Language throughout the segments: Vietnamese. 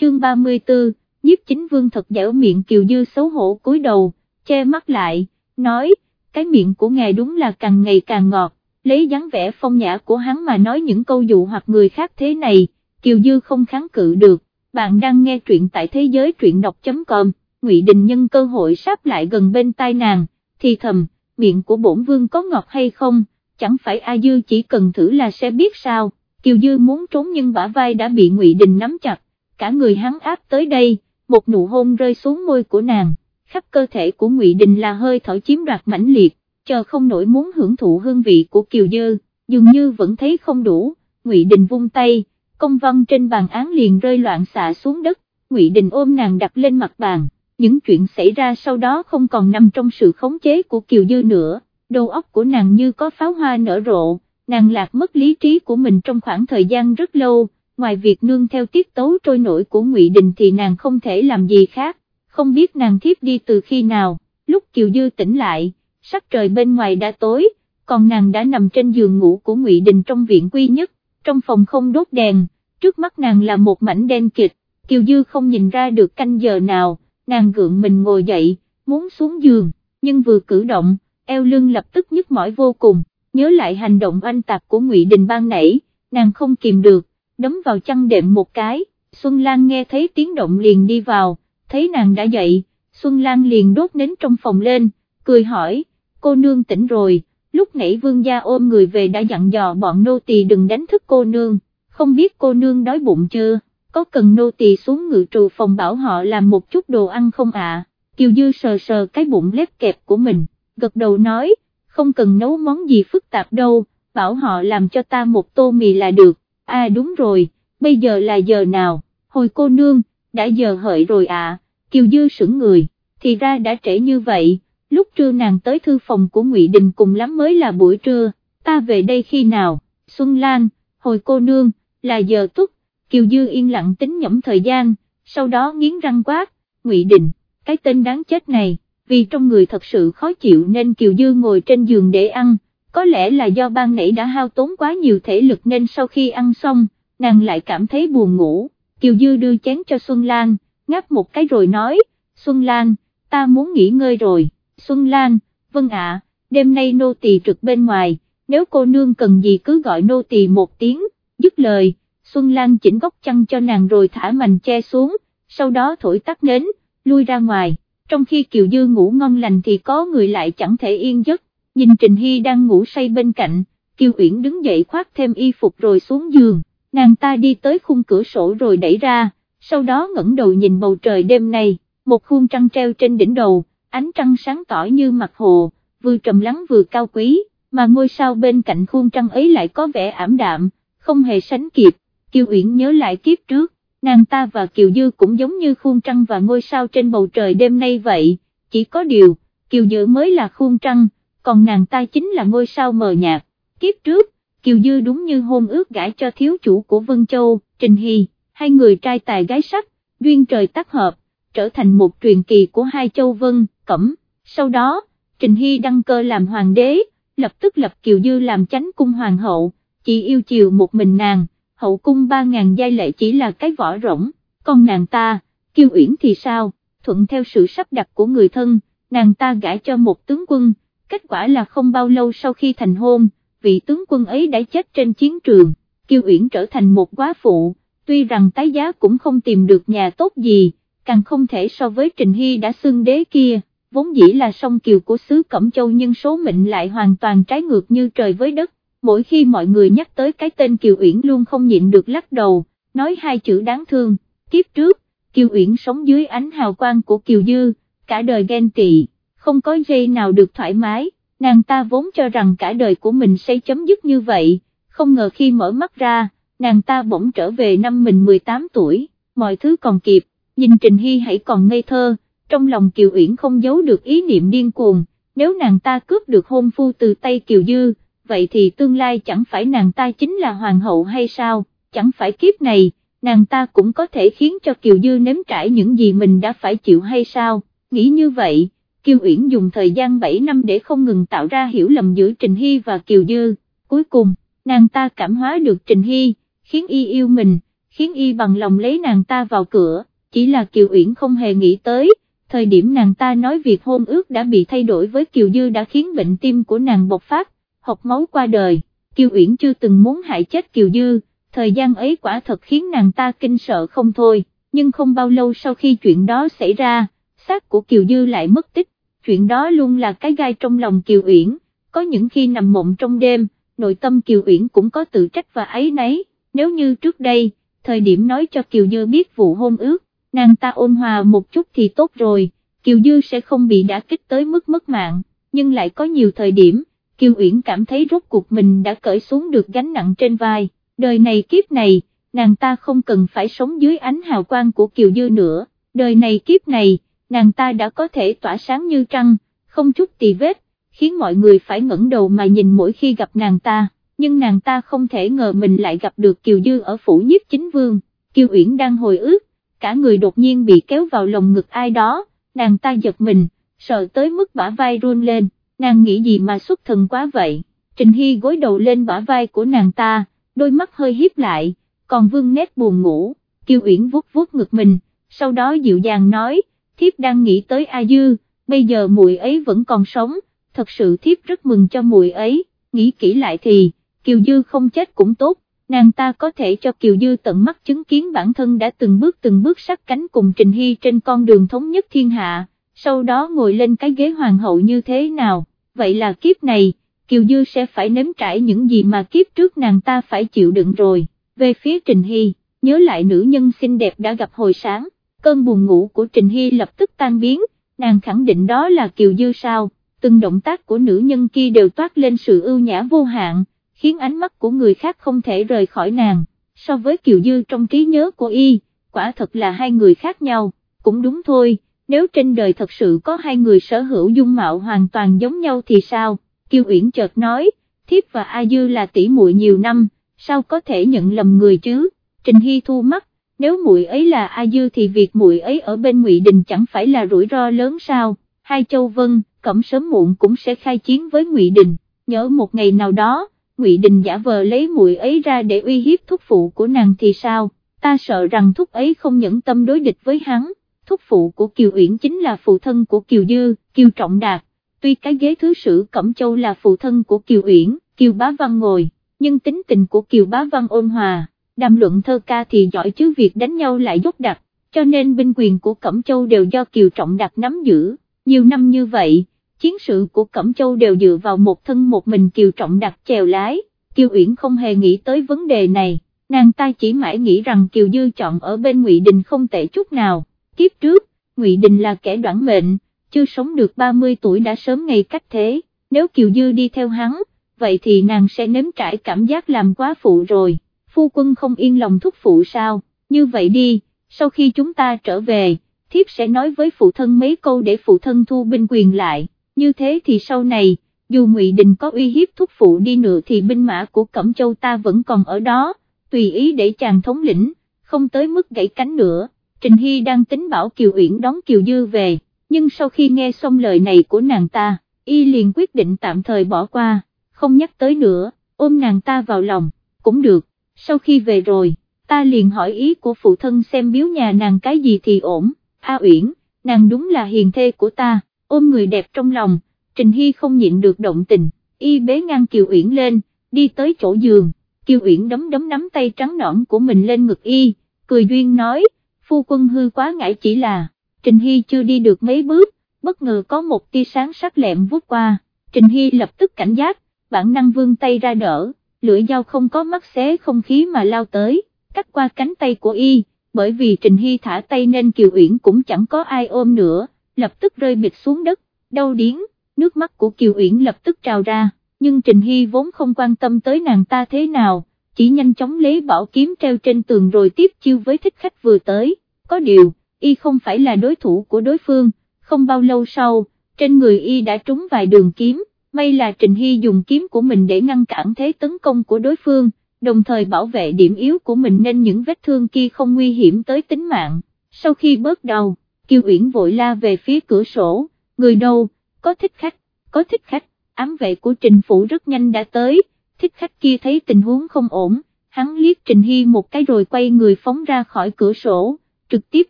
chương 34, nhiếp chính vương thật dẻo miệng Kiều Dư xấu hổ cúi đầu, che mắt lại, nói, cái miệng của ngài đúng là càng ngày càng ngọt, lấy dáng vẻ phong nhã của hắn mà nói những câu dụ hoặc người khác thế này, Kiều Dư không kháng cự được, bạn đang nghe truyện tại thế giới truyện đọc.com, Ngụy Đình nhân cơ hội sáp lại gần bên tai nàng, thì thầm, miệng của bổn vương có ngọt hay không, chẳng phải A Dư chỉ cần thử là sẽ biết sao, Kiều Dư muốn trốn nhưng bả vai đã bị Ngụy Đình nắm chặt, cả người hắn áp tới đây, một nụ hôn rơi xuống môi của nàng, khắp cơ thể của Ngụy Đình là hơi thở chiếm đoạt mãnh liệt, chờ không nổi muốn hưởng thụ hương vị của Kiều Dư, dường như vẫn thấy không đủ, Ngụy Đình vung tay, công văn trên bàn án liền rơi loạn xạ xuống đất, Ngụy Đình ôm nàng đặt lên mặt bàn, những chuyện xảy ra sau đó không còn nằm trong sự khống chế của Kiều Dư nữa, đầu óc của nàng như có pháo hoa nở rộ, nàng lạc mất lý trí của mình trong khoảng thời gian rất lâu, ngoài việc nương theo tiết tấu trôi nổi của Ngụy Đình thì nàng không thể làm gì khác, không biết nàng thiếp đi từ khi nào, lúc Kiều Dư tỉnh lại, sắc trời bên ngoài đã tối, còn nàng đã nằm trên giường ngủ của Ngụy Đình trong viện quy nhất, trong phòng không đốt đèn, trước mắt nàng là một mảnh đen kịch, Kiều Dư không nhìn ra được canh giờ nào, nàng gượng mình ngồi dậy, muốn xuống giường, nhưng vừa cử động, eo lưng lập tức nhức mỏi vô cùng, nhớ lại hành động anh tạc của Ngụy Đình ban nãy, nàng không kìm được, đấm vào chăn đệm một cái, Xuân Lan nghe thấy tiếng động liền đi vào, thấy nàng đã dậy, Xuân Lan liền đốt nến trong phòng lên, cười hỏi, cô nương tỉnh rồi, lúc nãy vương gia ôm người về đã dặn dò bọn nô tỳ đừng đánh thức cô nương, không biết cô nương đói bụng chưa, có cần nô tỳ xuống ngự trù phòng bảo họ làm một chút đồ ăn không ạ, Kiều Dư sờ sờ cái bụng lép kẹp của mình, gật đầu nói, không cần nấu món gì phức tạp đâu, bảo họ làm cho ta một tô mì là được, à đúng rồi, bây giờ là giờ nào, hồi cô nương, đã giờ hợi rồi ạ, Kiều Dư sững người, thì ra đã trễ như vậy, lúc trưa nàng tới thư phòng của Ngụy Đình cùng lắm mới là buổi trưa, ta về đây khi nào, Xuân Lan, hồi cô nương, là giờ túc, Kiều Dư yên lặng tính nhẩm thời gian, sau đó nghiến răng quát, Ngụy Đình, cái tên đáng chết này, vì trong người thật sự khó chịu nên Kiều Dư ngồi trên giường để ăn, có lẽ là do ban nãy đã hao tốn quá nhiều thể lực nên sau khi ăn xong, nàng lại cảm thấy buồn ngủ, Kiều Dư đưa chén cho Xuân Lan, ngáp một cái rồi nói, Xuân Lan, ta muốn nghỉ ngơi rồi, Xuân Lan, vâng ạ, đêm nay nô tỳ trực bên ngoài, nếu cô nương cần gì cứ gọi nô tỳ một tiếng, dứt lời, Xuân Lan chỉnh góc chăn cho nàng rồi thả mành che xuống, sau đó thổi tắt nến, lui ra ngoài, trong khi Kiều Dư ngủ ngon lành thì có người lại chẳng thể yên giấc, nhìn Trình Hy đang ngủ say bên cạnh, Kiều Uyển đứng dậy khoác thêm y phục rồi xuống giường, nàng ta đi tới khung cửa sổ rồi đẩy ra, sau đó ngẩng đầu nhìn bầu trời đêm nay, một khuôn trăng treo trên đỉnh đầu, ánh trăng sáng tỏ như mặt hồ, vừa trầm lắng vừa cao quý, mà ngôi sao bên cạnh khuôn trăng ấy lại có vẻ ảm đạm, không hề sánh kịp, Kiều Uyển nhớ lại kiếp trước, nàng ta và Kiều Dư cũng giống như khuôn trăng và ngôi sao trên bầu trời đêm nay vậy, chỉ có điều, Kiều Dư mới là khuôn trăng, còn nàng ta chính là ngôi sao mờ nhạt, kiếp trước, Kiều Dư đúng như hôn ước gãi cho thiếu chủ của Vân Châu, Trình Hy, hai người trai tài gái sắc, duyên trời tác hợp, trở thành một truyền kỳ của hai châu Vân, Cẩm, sau đó, Trình Hy đăng cơ làm hoàng đế, lập tức lập Kiều Dư làm chánh cung hoàng hậu, chỉ yêu chiều một mình nàng, hậu cung ba ngàn giai lệ chỉ là cái vỏ rỗng, còn nàng ta, Kiều Uyển thì sao, thuận theo sự sắp đặt của người thân, nàng ta gãi cho một tướng quân, kết quả là không bao lâu sau khi thành hôn, vị tướng quân ấy đã chết trên chiến trường, Kiều Uyển trở thành một quá phụ, tuy rằng tái giá cũng không tìm được nhà tốt gì, càng không thể so với Trình Hy đã xưng đế kia, vốn dĩ là song kiều của xứ Cẩm Châu nhưng số mệnh lại hoàn toàn trái ngược như trời với đất, mỗi khi mọi người nhắc tới cái tên Kiều Uyển luôn không nhịn được lắc đầu, nói hai chữ đáng thương, kiếp trước, Kiều Uyển sống dưới ánh hào quang của Kiều Dư, cả đời ghen tị, không có giây nào được thoải mái, nàng ta vốn cho rằng cả đời của mình sẽ chấm dứt như vậy, không ngờ khi mở mắt ra, nàng ta bỗng trở về năm mình 18 tuổi, mọi thứ còn kịp, nhìn Trình Hy hãy còn ngây thơ, trong lòng Kiều Uyển không giấu được ý niệm điên cuồng, nếu nàng ta cướp được hôn phu từ tay Kiều Dư, vậy thì tương lai chẳng phải nàng ta chính là hoàng hậu hay sao, chẳng phải kiếp này, nàng ta cũng có thể khiến cho Kiều Dư nếm trải những gì mình đã phải chịu hay sao, nghĩ như vậy, Kiều Uyển dùng thời gian 7 năm để không ngừng tạo ra hiểu lầm giữa Trình Hy và Kiều Dư, cuối cùng, nàng ta cảm hóa được Trình Hy, khiến y yêu mình, khiến y bằng lòng lấy nàng ta vào cửa, chỉ là Kiều Uyển không hề nghĩ tới, thời điểm nàng ta nói việc hôn ước đã bị thay đổi với Kiều Dư đã khiến bệnh tim của nàng bộc phát, học máu qua đời, Kiều Uyển chưa từng muốn hại chết Kiều Dư, thời gian ấy quả thật khiến nàng ta kinh sợ không thôi, nhưng không bao lâu sau khi chuyện đó xảy ra, xác của Kiều Dư lại mất tích, chuyện đó luôn là cái gai trong lòng Kiều Uyển, có những khi nằm mộng trong đêm, nội tâm Kiều Uyển cũng có tự trách và ấy nấy, nếu như trước đây, thời điểm nói cho Kiều Dư biết vụ hôn ước, nàng ta ôn hòa một chút thì tốt rồi, Kiều Dư sẽ không bị đả kích tới mức mất mạng, nhưng lại có nhiều thời điểm, Kiều Uyển cảm thấy rốt cuộc mình đã cởi xuống được gánh nặng trên vai, đời này kiếp này, nàng ta không cần phải sống dưới ánh hào quang của Kiều Dư nữa, đời này kiếp này, nàng ta đã có thể tỏa sáng như trăng, không chút tì vết, khiến mọi người phải ngẩng đầu mà nhìn mỗi khi gặp nàng ta, nhưng nàng ta không thể ngờ mình lại gặp được Kiều Dư ở phủ nhiếp chính vương, Kiều Uyển đang hồi ức, cả người đột nhiên bị kéo vào lồng ngực ai đó, nàng ta giật mình, sợ tới mức bả vai run lên, nàng nghĩ gì mà xuất thần quá vậy, Trình Hy gối đầu lên bả vai của nàng ta, đôi mắt hơi hiếp lại, còn vương nét buồn ngủ, Kiều Uyển vuốt vuốt ngực mình, sau đó dịu dàng nói, thiếp đang nghĩ tới A Dư, bây giờ muội ấy vẫn còn sống, thật sự thiếp rất mừng cho muội ấy, nghĩ kỹ lại thì, Kiều Dư không chết cũng tốt, nàng ta có thể cho Kiều Dư tận mắt chứng kiến bản thân đã từng bước từng bước sát cánh cùng Trình Hy trên con đường thống nhất thiên hạ, sau đó ngồi lên cái ghế hoàng hậu như thế nào, vậy là kiếp này, Kiều Dư sẽ phải nếm trải những gì mà kiếp trước nàng ta phải chịu đựng rồi, về phía Trình Hy, nhớ lại nữ nhân xinh đẹp đã gặp hồi sáng, cơn buồn ngủ của Trình Hy lập tức tan biến, nàng khẳng định đó là Kiều Dư sao, từng động tác của nữ nhân kia đều toát lên sự ưu nhã vô hạn, khiến ánh mắt của người khác không thể rời khỏi nàng, so với Kiều Dư trong trí nhớ của y, quả thật là hai người khác nhau, cũng đúng thôi, nếu trên đời thật sự có hai người sở hữu dung mạo hoàn toàn giống nhau thì sao, Kiều Uyển chợt nói, Thiếp và A Dư là tỷ muội nhiều năm, sao có thể nhận lầm người chứ, Trình Hy thu mắt, nếu muội ấy là A Dư thì việc muội ấy ở bên Ngụy Đình chẳng phải là rủi ro lớn sao, hai châu Vân, cẩm sớm muộn cũng sẽ khai chiến với Ngụy Đình, nhớ một ngày nào đó, Ngụy Đình giả vờ lấy muội ấy ra để uy hiếp thúc phụ của nàng thì sao, ta sợ rằng thúc ấy không nhẫn tâm đối địch với hắn, thúc phụ của Kiều Uyển chính là phụ thân của Kiều Dư, Kiều Trọng Đạt, tuy cái ghế thứ sử Cẩm Châu là phụ thân của Kiều Uyển, Kiều Bá Văn ngồi, nhưng tính tình của Kiều Bá Văn ôn hòa, đàm luận thơ ca thì giỏi chứ việc đánh nhau lại dốt đặc, cho nên binh quyền của Cẩm Châu đều do Kiều Trọng Đạt nắm giữ, nhiều năm như vậy chiến sự của Cẩm Châu đều dựa vào một thân một mình Kiều Trọng đặt chèo lái, Kiều Uyển không hề nghĩ tới vấn đề này, nàng ta chỉ mãi nghĩ rằng Kiều Dư chọn ở bên Ngụy Đình không tệ chút nào, kiếp trước, Ngụy Đình là kẻ đoản mệnh, chưa sống được 30 tuổi đã sớm ngày cách thế, nếu Kiều Dư đi theo hắn, vậy thì nàng sẽ nếm trải cảm giác làm quá phụ rồi, phu quân không yên lòng thúc phụ sao, như vậy đi, sau khi chúng ta trở về, thiếp sẽ nói với phụ thân mấy câu để phụ thân thu binh quyền lại. Như thế thì sau này, dù Ngụy Đình có uy hiếp thúc phụ đi nữa thì binh mã của Cẩm Châu ta vẫn còn ở đó, tùy ý để chàng thống lĩnh, không tới mức gãy cánh nữa. Trình Hy đang tính bảo Kiều Uyển đón Kiều Dư về, nhưng sau khi nghe xong lời này của nàng ta, y liền quyết định tạm thời bỏ qua, không nhắc tới nữa, ôm nàng ta vào lòng, cũng được, sau khi về rồi, ta liền hỏi ý của phụ thân xem biếu nhà nàng cái gì thì ổn, A Uyển, nàng đúng là hiền thê của ta, ôm người đẹp trong lòng, Trình Hy không nhịn được động tình, y bế ngang Kiều Uyển lên, đi tới chỗ giường, Kiều Uyển đấm đấm nắm tay trắng nõn của mình lên ngực y, cười duyên nói, phu quân hư quá ngại chỉ là, Trình Hy chưa đi được mấy bước, bất ngờ có một tia sáng sắc lẹm vút qua, Trình Hy lập tức cảnh giác, bản năng vươn tay ra đỡ, lưỡi dao không có mắt xé không khí mà lao tới, cắt qua cánh tay của y, bởi vì Trình Hy thả tay nên Kiều Uyển cũng chẳng có ai ôm nữa lập tức rơi bịch xuống đất, đau điếng, nước mắt của Kiều Uyển lập tức trào ra, nhưng Trình Hy vốn không quan tâm tới nàng ta thế nào, chỉ nhanh chóng lấy bảo kiếm treo trên tường rồi tiếp chiêu với thích khách vừa tới, có điều, y không phải là đối thủ của đối phương, không bao lâu sau, trên người y đã trúng vài đường kiếm, may là Trình Hy dùng kiếm của mình để ngăn cản thế tấn công của đối phương, đồng thời bảo vệ điểm yếu của mình nên những vết thương kia không nguy hiểm tới tính mạng, sau khi bớt đau. Kiều Uyển vội la về phía cửa sổ, người đâu, có thích khách, có thích khách, ám vệ của trình phủ rất nhanh đã tới, thích khách kia thấy tình huống không ổn, hắn liếc Trình Hy một cái rồi quay người phóng ra khỏi cửa sổ, trực tiếp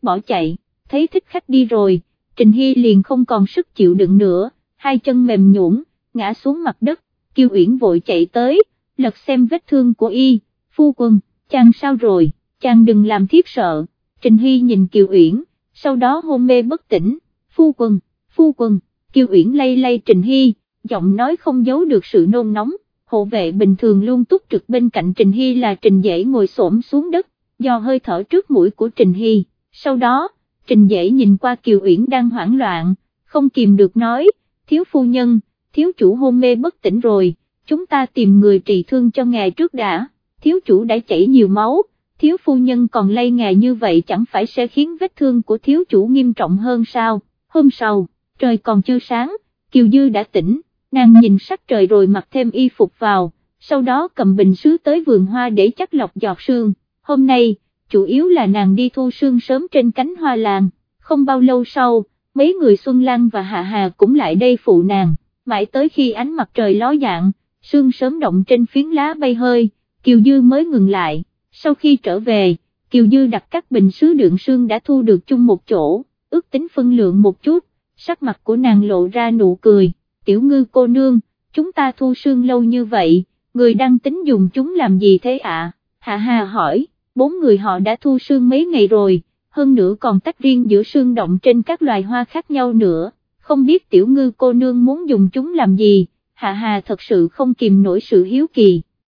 bỏ chạy, thấy thích khách đi rồi, Trình Hy liền không còn sức chịu đựng nữa, hai chân mềm nhũn, ngã xuống mặt đất, Kiều Uyển vội chạy tới, lật xem vết thương của y, phu quân, chàng sao rồi, chàng đừng làm thiếp sợ, Trình Hy nhìn Kiều Uyển, sau đó hôn mê bất tỉnh, phu quân, phu quân, Kiều Uyển lay lay Trình Hy, giọng nói không giấu được sự nôn nóng, hộ vệ bình thường luôn túc trực bên cạnh Trình Hy là Trình Dễ ngồi xổm xuống đất, do hơi thở trước mũi của Trình Hy, sau đó, Trình Dễ nhìn qua Kiều Uyển đang hoảng loạn, không kìm được nói, thiếu phu nhân, thiếu chủ hôn mê bất tỉnh rồi, chúng ta tìm người trị thương cho ngài trước đã, thiếu chủ đã chảy nhiều máu, thiếu phu nhân còn lây ngài như vậy chẳng phải sẽ khiến vết thương của thiếu chủ nghiêm trọng hơn sao, hôm sau, trời còn chưa sáng, Kiều Dư đã tỉnh, nàng nhìn sắc trời rồi mặc thêm y phục vào, sau đó cầm bình sứ tới vườn hoa để chắc lọc giọt sương, hôm nay, chủ yếu là nàng đi thu sương sớm trên cánh hoa làng, không bao lâu sau, mấy người Xuân Lan và Hạ Hà cũng lại đây phụ nàng, mãi tới khi ánh mặt trời ló dạng, sương sớm động trên phiến lá bay hơi, Kiều Dư mới ngừng lại, sau khi trở về, Kiều Dư đặt các bình sứ đựng sương đã thu được chung một chỗ, ước tính phân lượng một chút, sắc mặt của nàng lộ ra nụ cười, tiểu ngư cô nương, chúng ta thu sương lâu như vậy, người đang tính dùng chúng làm gì thế ạ? Hạ Hà hỏi, bốn người họ đã thu sương mấy ngày rồi, hơn nữa còn tách riêng giữa sương động trên các loài hoa khác nhau nữa, không biết tiểu ngư cô nương muốn dùng chúng làm gì, Hạ Hà thật sự không kìm nổi sự hiếu kỳ,